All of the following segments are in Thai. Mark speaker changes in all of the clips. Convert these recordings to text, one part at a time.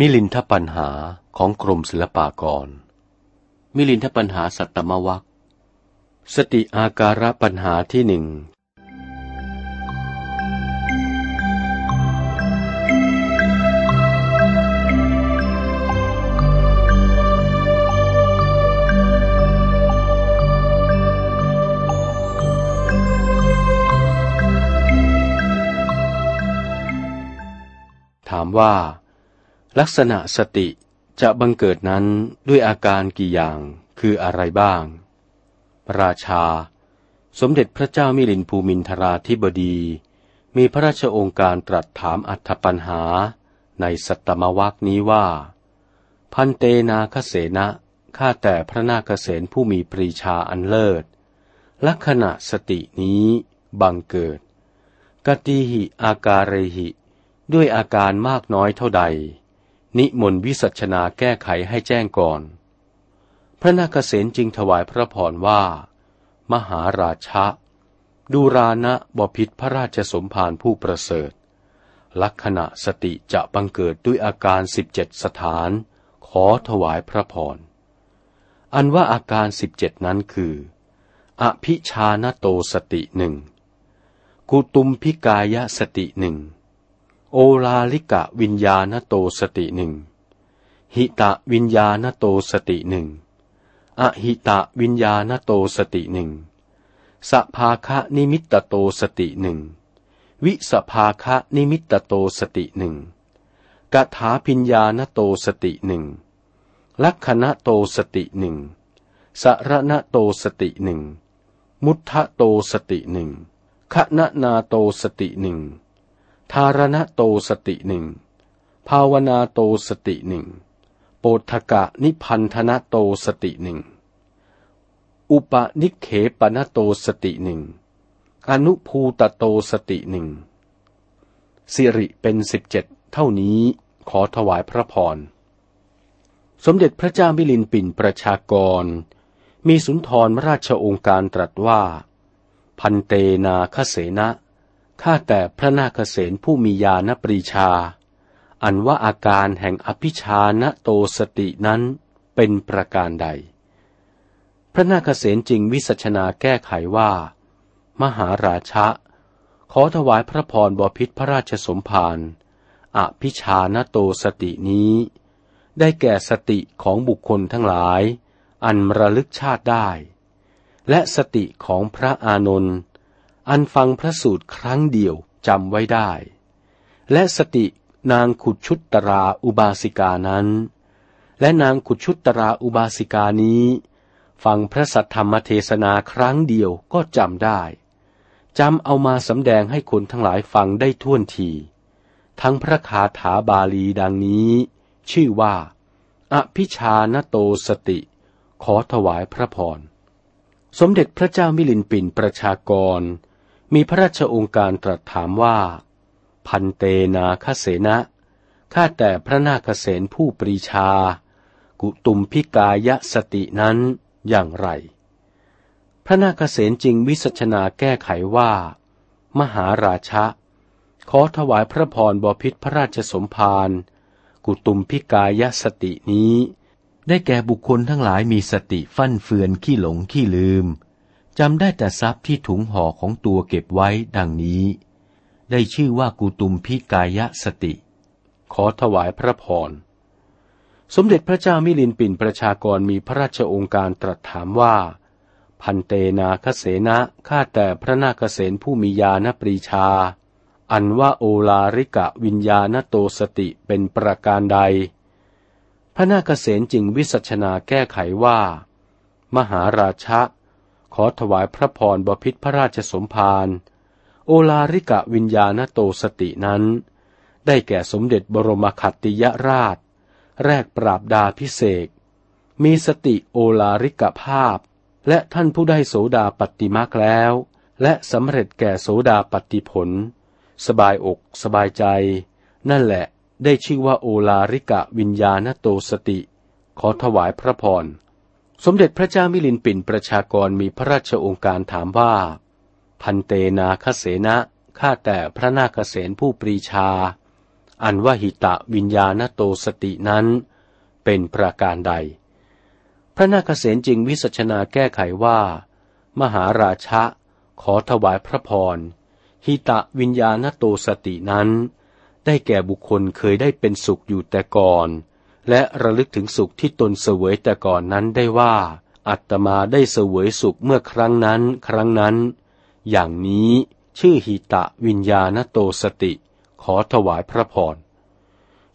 Speaker 1: มิลินทปัญหาของกรมศิลปากร มิลินทปัญหาสัตตมวัคสติอาการะปัญหาที่หนึ่ง ถามว่า ลักษณะสติจะบังเกิดนั้นด้วยอาการกี่อย่างคืออะไรบ้าง ราชา สมเด็จพระเจ้ามิลินภูมินทราธิบดี มีพระราชองค์การตรัสถามอัธปัญหาในสัตตมวักนี้ว่า พันเตนาคเสนะข้าแต่พระนาคเสนผู้มีปรีชาอันเลิศ ลักษณะสตินี้บังเกิด กติหิอาการเรหิ ด้วยอาการมากน้อยเท่าใด นิมนต์วิสัชนาแก้ไขให้แจ้งก่อน พระนาคเษนจึงถวายพระพรว่า มหาราชะดูรานะบพิษพระราชสมภารผู้ประเสริฐ ลักษณะสติจะบังเกิดด้วยอาการสิบเจ็ดสถาน ขอถวายพระพร อันว่าอาการสิบเจ็ดนั้นคือ อภิชานโตสติหนึ่งกุฏุมพิกายสติหนึ่ง โอฬาริกะวิญญาณโตสติหนึ่ง หิตะวิญญาณโตสติหนึ่ง อหิตะวิญญาณโตสติหนึ่ง สภาคะนิมิตโตสติหนึ่ง วิสภาคะนิมิตโตสติหนึ่งกถาภิญญาณโตสติหนึ่ง ลักขณโตสติหนึ่งสรณโตสติหนึ่ง มุทะโตสติหนึ่งขณนาโตสติหนึ่ง ทารณโตสติหนึ่ง ภาวนาโตสติหนึ่ง โปทกะนิพันธนโตสติหนึ่ง อุปนิเขปนโตสติหนึ่ง อนุภูตโตสติหนึ่ง สิริเป็นสิบเจ็ดเท่านี้ขอถวายพระพร สมเด็จพระเจ้ามิลินปินประชากร มีสุนทรราชองค์การตรัสว่า พันเตนาคเสนะ ข้าแต่พระนาคเสนผู้มีญาณปรีชา อันว่าอาการแห่งอภิชานโตสตินั้นเป็นประการใด พระนาคเสนจึงวิสัชนาแก้ไขว่า มหาราชะ ขอถวายพระพรบพิษพระราชสมภารอภิชานโตสตินี้ ได้แก่สติของบุคคลทั้งหลาย อันระลึกชาติได้ และสติของพระอานนท์ อันฟังพระสูตรครั้งเดียวจำไว้ได้ และสตินางขุดชุตตราอุบาสิกานั้น และนางขุดชุตตราอุบาสิกานี้ ฟังพระสัทธรรมเทศนาครั้งเดียวก็จำได้จำเอามาสำแดงให้คนทั้งหลายฟังได้ท่วนที ทั้งพระคาถาบาลีดังนี้ ชื่อว่า อภิชานโตสติ ขอถวายพระพร สมเด็จพระเจ้ามิลินปินประชากร มีพระราชองค์การตรัสถามว่า พันเตนาคเสนะข้าแต่พระนาคเสนผู้ปรีชา กุตุมพิกายสตินั้นอย่างไร พระนาคเสนจึงวิสัชนาแก้ไขว่า มหาราชะ ขอถวายพระพรบพิษพระราชสมภาร กุตุมพิกายสตินี้ ได้แก่บุคคลทั้งหลายมีสติฟั่นเฟือนขี้หลงขี้ลืม จำได้แต่ทรัพย์ที่ถุงห่อของตัวเก็บไว้ดังนี้ ได้ชื่อว่ากุตุมพิกายสติ ขอถวายพระพร สมเด็จพระเจ้ามิลินปินประชากรมีพระราชองค์การตรัสถามว่า พันเตนาคเสนะข้าแต่พระนาคเสนผู้มีญาณปรีชา อันว่าโอลาริกะวิญญาณโตสติเป็นประการใด พระนาคเสนจึงวิสัชนาแก้ไขว่า มหาราชะ ขอถวายพระพรบพิษพระราชสมภารโอลาริกะวิญญาณโตสตินั้น ได้แก่สมเด็จบรมขัตติยราช แรกปราบดาพิเศษมีสติโอลาริกภาพ และท่านผู้ได้โสดาปฏิมาคแล้ว และสำเร็จแก่โสดาปฏิผล สบายอกสบายใจ นั่นแหละได้ชื่อว่าโอลาริกะวิญญาณโตสติ ขอถวายพระพร สมเด็จพระเจ้ามิลินปินประชากรมีพระราชองค์การถามว่า พันเตนาคเสนะข้าแต่พระนาคเสนผู้ปรีชา อันว่าหิตะวิญญาณโตสตินั้น เป็นประการใด พระนาคเษนจึงวิสัชนาแก้ไขว่า มหาราชะ ขอถวายพระพรหิตะวิญญาณโตสตินั้น ได้แก่บุคคลเคยได้เป็นสุขอยู่แต่ก่อน และระลึกถึงสุขที่ตนเสวยแต่ก่อนนั้นได้ว่า อัตมาได้เสวยสุขเมื่อครั้งนั้นครั้งนั้น อย่างนี้ชื่อหิตะวิญญาณโตสติ ขอถวายพระพร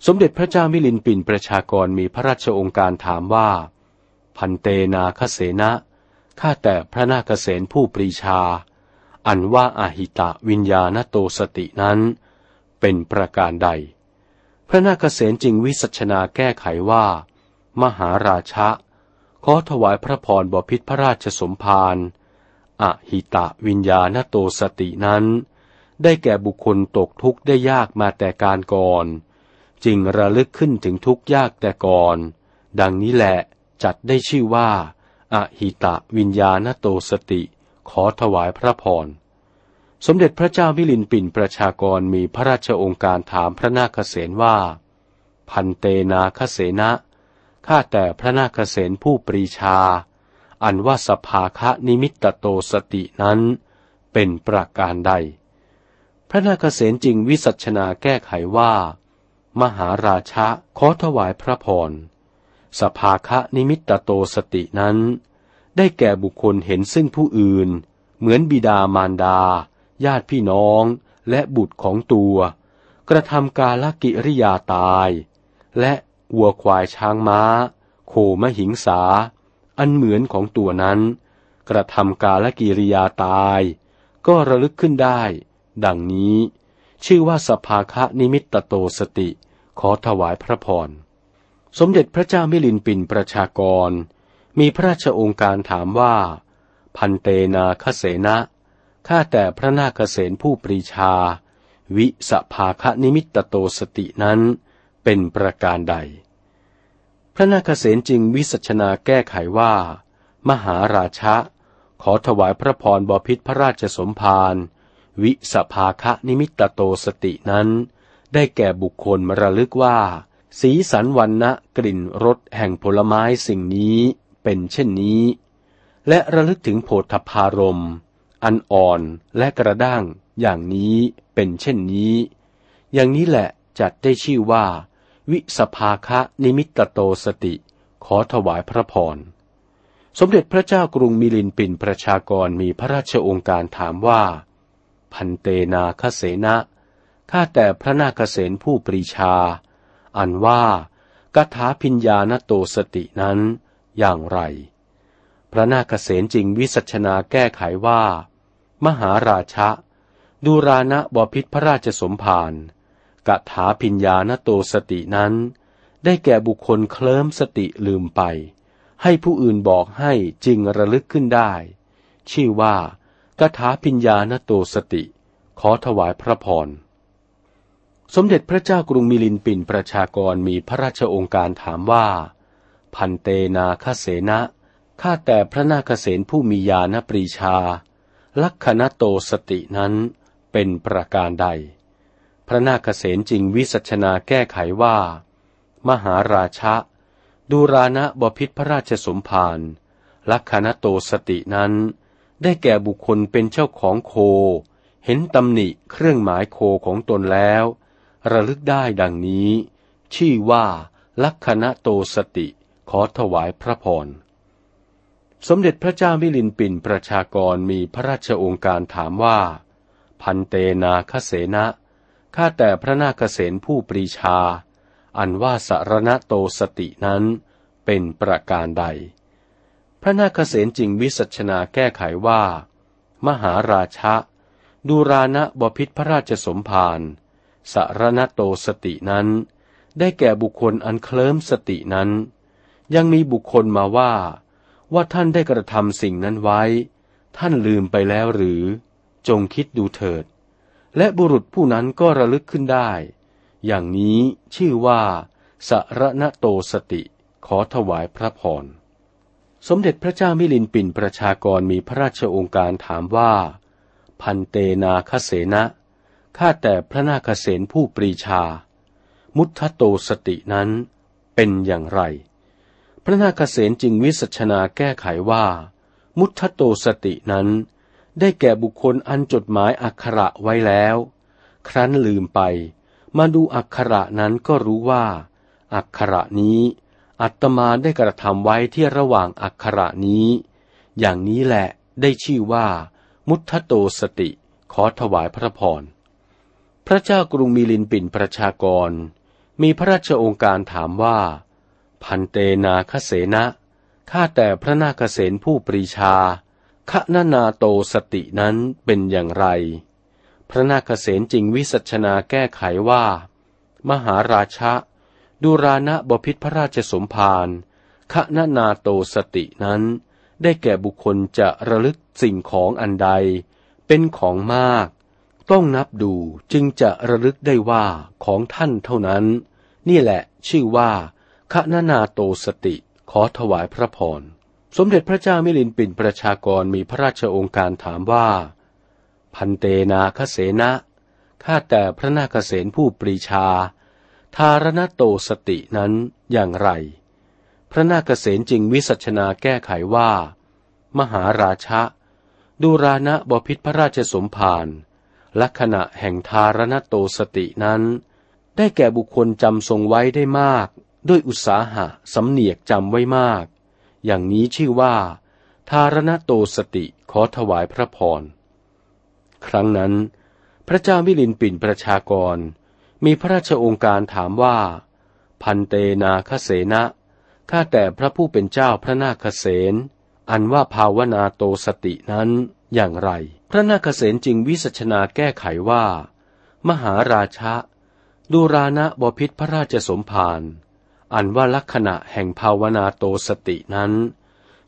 Speaker 1: สมเด็จพระเจ้ามิลินปินประชากรมีพระราชองค์การถามว่า พันเตนาคเสนะข้าแต่พระนาคเษนผู้ปรีชา อันว่าอาหิตะวิญญาณโตสตินั้น เป็นประการใด พระนาคเษนจึงวิสัชนาแก้ไขว่า มหาราชะ ขอถวายพระพรบพิษพระราชสมภารอหิตะวิญญาณโตสตินั้น ได้แก่บุคคลตกทุกข์ได้ยากมาแต่การก่อน จึงระลึกขึ้นถึงทุกข์ยากแต่ก่อน ดังนี้แหละจัดได้ชื่อว่าอหิตะวิญญาณโตสติ ขอถวายพระพร สมเด็จพระเจ้ามิลินปินประชากรมีพระราชองค์การถามพระนาคเษนว่า ภันเตนาคเสนะข้าแต่พระนาคเสนผู้ปรีชา อันว่าสภาคะนิมิตโตสตินั้น เป็นประการใด พระนาคเสนจึงวิสัชนาแก้ไขว่า มหาราชะขอถวายพระพร สภาคะนิมิตโตสตินั้น ได้แก่บุคคลเห็นซึ่งผู้อื่น เหมือนบิดามารดา ญาติพี่น้องและบุตรของตัว กระทำกาลกิริยาตาย และวัวควายช้างม้า โคมหิงสา อันเหมือนของตัวนั้น กระทำกาลกิริยาตาย ก็ระลึกขึ้นได้ ดังนี้ ชื่อว่าสภาคะนิมิตโตสติ ขอถวายพระพร สมเด็จพระเจ้ามิลินท์ปิ่นประชากร มีพระราชองค์การถามว่า ภันเตนาคเสนะ ข้าแต่พระนาคเสนผู้ปรีชา วิสภาคนิมิตโตสตินั้น เป็นประการใด พระนาคเสนจึงวิสัชนาแก้ไขว่า มหาราชะ ขอถวายพระพรบพิษพระราชสมภารวิสภาคนิมิตโตสตินั้น ได้แก่บุคคลมาระลึกว่า สีสันวรรณะกลิ่นรสแห่งผลไม้สิ่งนี้เป็นเช่นนี้ และระลึกถึงโผฏฐารม อันอ่อนและกระด้างอย่างนี้เป็นเช่นนี้ อย่างนี้แหละจัดได้ชื่อว่า วิสภาคะนิมิตโตสติ ขอถวายพระพร สมเด็จพระเจ้ากรุงมิลินปินประชากรมีพระราชองค์การถามว่า พันเตนาคเสนะข้าแต่พระนาคเสนผู้ปรีชา อันว่ากถาพิญญาณโตสตินั้นอย่างไร พระนาคเษนจริงวิสัชนาแก้ไขว่า มหาราชะ ดูรานะบพิษพระราชสมภารกถาพิญญาณโตสตินั้น ได้แก่บุคคลเคลิ้มสติลืมไป ให้ผู้อื่นบอกให้จริงระลึกขึ้นได้ ชื่อว่ากถาพิญญาณโตสติ ขอถวายพระพร สมเด็จพระเจ้ากรุงมิลินปินประชากรมีพระราชองค์การถามว่า พันเตนาคเสนะข้าแต่พระนาคเสนผู้มีญาณปรีชา ลักขณโตสตินั้นเป็นประการใด พระนาคเสนจิงวิสัชนาแก้ไขว่า มหาราชะดูรานะบพิษพระราชสมภารลักขณโตสตินั้น ได้แก่บุคคลเป็นเจ้าของโค เห็นตำหนิเครื่องหมายโคของตนแล้ว ระลึกได้ดังนี้ ชื่อว่าลักขณโตสติขอถวายพระพร สมเด็จพระเจ้ามิลินปินประชากรมีพระราชองค์การถามว่า พันเตนาคเสนะข้าแต่พระนาคเสนผู้ปรีชา อันว่าสารณโตสตินั้นเป็นประการใด พระนาคเสนจึงวิสัชนาแก้ไขว่า มหาราชะดูรานะบพิษพระราชสมภารสารณโตสตินั้น ได้แก่บุคคลอันเคลิ้มสตินั้น ยังมีบุคคลมาว่า ว่าท่านได้กระทำสิ่งนั้นไว้ ท่านลืมไปแล้วหรือ จงคิดดูเถิด และบุรุษผู้นั้นก็ระลึกขึ้นได้ อย่างนี้ชื่อว่าสารณโตสติขอถวายพระพร สมเด็จพระเจ้ามิลินปินประชากรมีพระราชองค์การถามว่า พันเตนาคเสนะข้าแต่พระนาคเษนผู้ปรีชา มุทโตสตินั้นเป็นอย่างไร พระนาคเษนจึงวิสัชนาแก้ไขว่า มุทโตสตินั้น ได้แก่บุคคลอันจดหมายอักขระไว้แล้ว ครั้นลืมไป มาดูอักขระนั้นก็รู้ว่า อักขระนี้ อัตมาได้กระทำไว้ที่ระหว่างอักขระนี้ อย่างนี้แหละได้ชื่อว่า มุทโตสติขอถวายพระพร พระเจ้ากรุงมิลินปินประชากร มีพระราชองค์การถามว่า พันเตนาคเสนะข้าแต่พระนาคเสนผู้ปรีชาขณนาโตสตินั้นเป็นอย่างไร พระนาคเสนจริงวิสัชนาแก้ไขว่า มหาราชะดูรานะบพิษพระราชสมภารขณนาโตสตินั้น ได้แก่บุคคลจะระลึกสิ่งของอันใด เป็นของมาก ต้องนับดูจึงจะระลึกได้ว่าของท่านเท่านั้น นี่แหละชื่อว่า ขณนาโตสติขอถวายพระพร สมเด็จพระเจ้ามิลินปินประชากรมีพระราชองค์การถามว่า พันเตนาคเสนะข้าแต่พระนาคเสนผู้ปรีชาทารณโตสตินั้นอย่างไร พระนาคเสนจึงวิสัชนาแก้ไขว่า มหาราชะดูรานะบพิษพระราชสมภารลักษณะแห่งทารณโตสตินั้น ได้แก่บุคคลจำทรงไว้ได้มาก ด้วยอุตสาหะสำเนียกจำไว้มาก อย่างนี้ชื่อว่าทารณโตสติขอถวายพระพร ครั้งนั้น พระเจ้ามิลินปินประชากร มีพระราชองค์การถามว่า พันเตนาคเสนะข้าแต่พระผู้เป็นเจ้าพระนาคเสนอันว่าภาวนาโตสตินั้นอย่างไร พระนาคเษนจึงวิสัชนาแก้ไขว่า มหาราชะดูรานะบพิษพระราชสมภาร อันว่าลักษณะแห่งภาวนาโตสตินั้น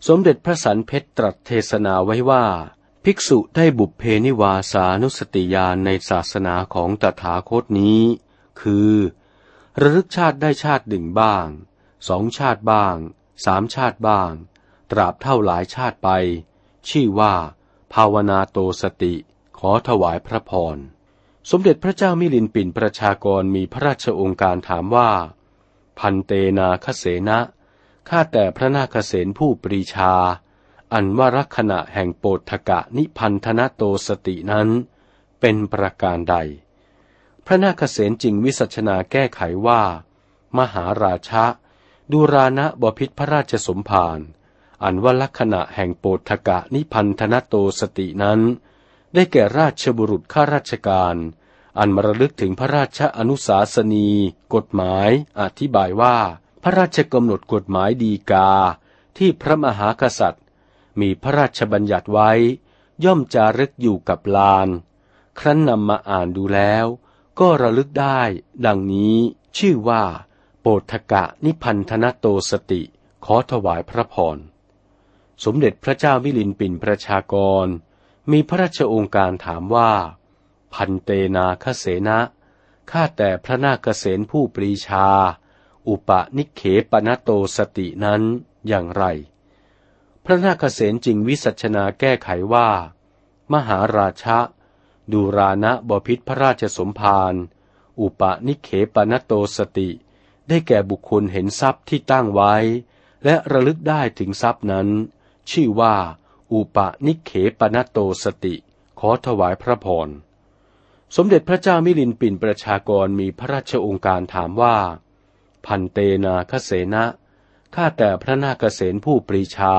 Speaker 1: สมเด็จพระสันเพชรตรัสเทศนาไว้ว่า ภิกษุได้บุพเพนิวาสานุสติญาณในศาสนาของตถาคตนี้ คือ ระลึกชาติได้ชาติหนึ่งบ้าง สองชาติบ้าง สามชาติบ้าง ตราบเท่าหลายชาติไป ชื่อว่า ภาวนาโตสติขอถวายพระพร สมเด็จพระเจ้ามิลินปินประชากรมีพระราชองค์การถามว่า พันเตนาคเสนะข้าแต่พระนาคเสนผู้ปรีชา อันว่ารักษณะแห่งโปธกะนิพันธนโตสตินั้น เป็นประการใด พระนาคเสนจิงวิสัชนาแก้ไขว่า มหาราชะดูรานะบพิษพระราชสมภารอันว่าลักษณะแห่งโปธกะนิพันธนโตสตินั้น ได้แก่ราชบุรุษข้าราชการ อันมรลึกถึงพระราชอนุสาสนี กฎหมายอธิบายว่า พระราชกำหนดกฎหมายดีกา ที่พระมหากษัตริย์ มีพระราชบัญญัติไว้ ย่อมจารึกอยู่กับลาน ครั้นนำมาอ่านดูแล้ว ก็ระลึกได้ ดังนี้ ชื่อว่า โปธกะนิพันธนโตสติ ขอถวายพระพร สมเด็จพระเจ้าวิลินปินประชากร มีพระราชองค์การถามว่า พันเตนาคเสนะข้าแต่พระนาคเสนผู้ปรีชา อุปนิเขปนโตสตินั้นอย่างไร พระนาคเสนจึงวิสัชนาแก้ไขว่า มหาราชะดูรานะบพิษพระราชสมภารอุปนิเขปนโตสติ ได้แก่บุคคลเห็นทรัพย์ที่ตั้งไว้ และระลึกได้ถึงทรัพย์นั้น ชื่อว่า อุปนิเขปนโตสติ ขอถวายพระพร สมเด็จพระเจ้ามิลินปินประชากรมีพระราชองค์การถามว่า พันเตนาคเสนะข้าแต่พระนาคเสนผู้ปรีชา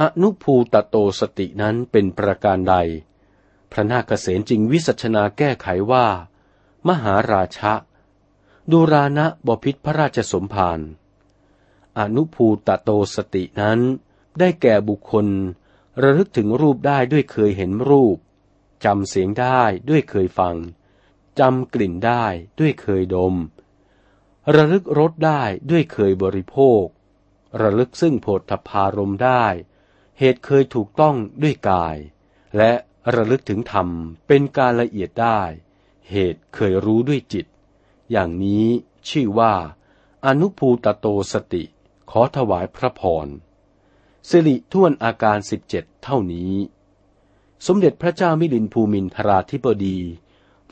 Speaker 1: อนุภูตโตสตินั้นเป็นประการใด พระนาคเสนจึงวิสัชนาแก้ไขว่า มหาราชะดูรานะบพิษพระราชสมภารอนุภูตโตสตินั้น ได้แก่บุคคล ระลึกถึงรูปได้ด้วยเคยเห็นรูป จำเสียงได้ด้วยเคยฟัง จำกลิ่นได้ด้วยเคยดม ระลึกรสได้ด้วยเคยบริโภค ระลึกซึ่งโผฏฐพารมได้ เหตุเคยถูกต้องด้วยกาย และระลึกถึงธรรมเป็นการละเอียดได้ เหตุเคยรู้ด้วยจิต อย่างนี้ชื่อว่า อนุภูตโตสติ ขอถวายพระพรสิริท่วนอาการสิบเจ็ดเท่านี้ สมเด็จพระเจ้ามิลินภูมินทราธิบดี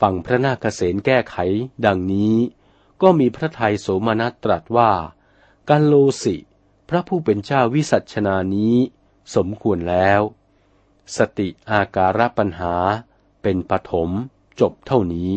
Speaker 1: ฝั่งพระนาคเษนแก้ไข ดังนี้ ก็มีพระทัยโสมนัสตรัสว่า กันโลสิ พระผู้เป็นเจ้าวิสัชนานี้ สมควรแล้ว สติอาการปัญหาเป็นปฐมจบเท่านี้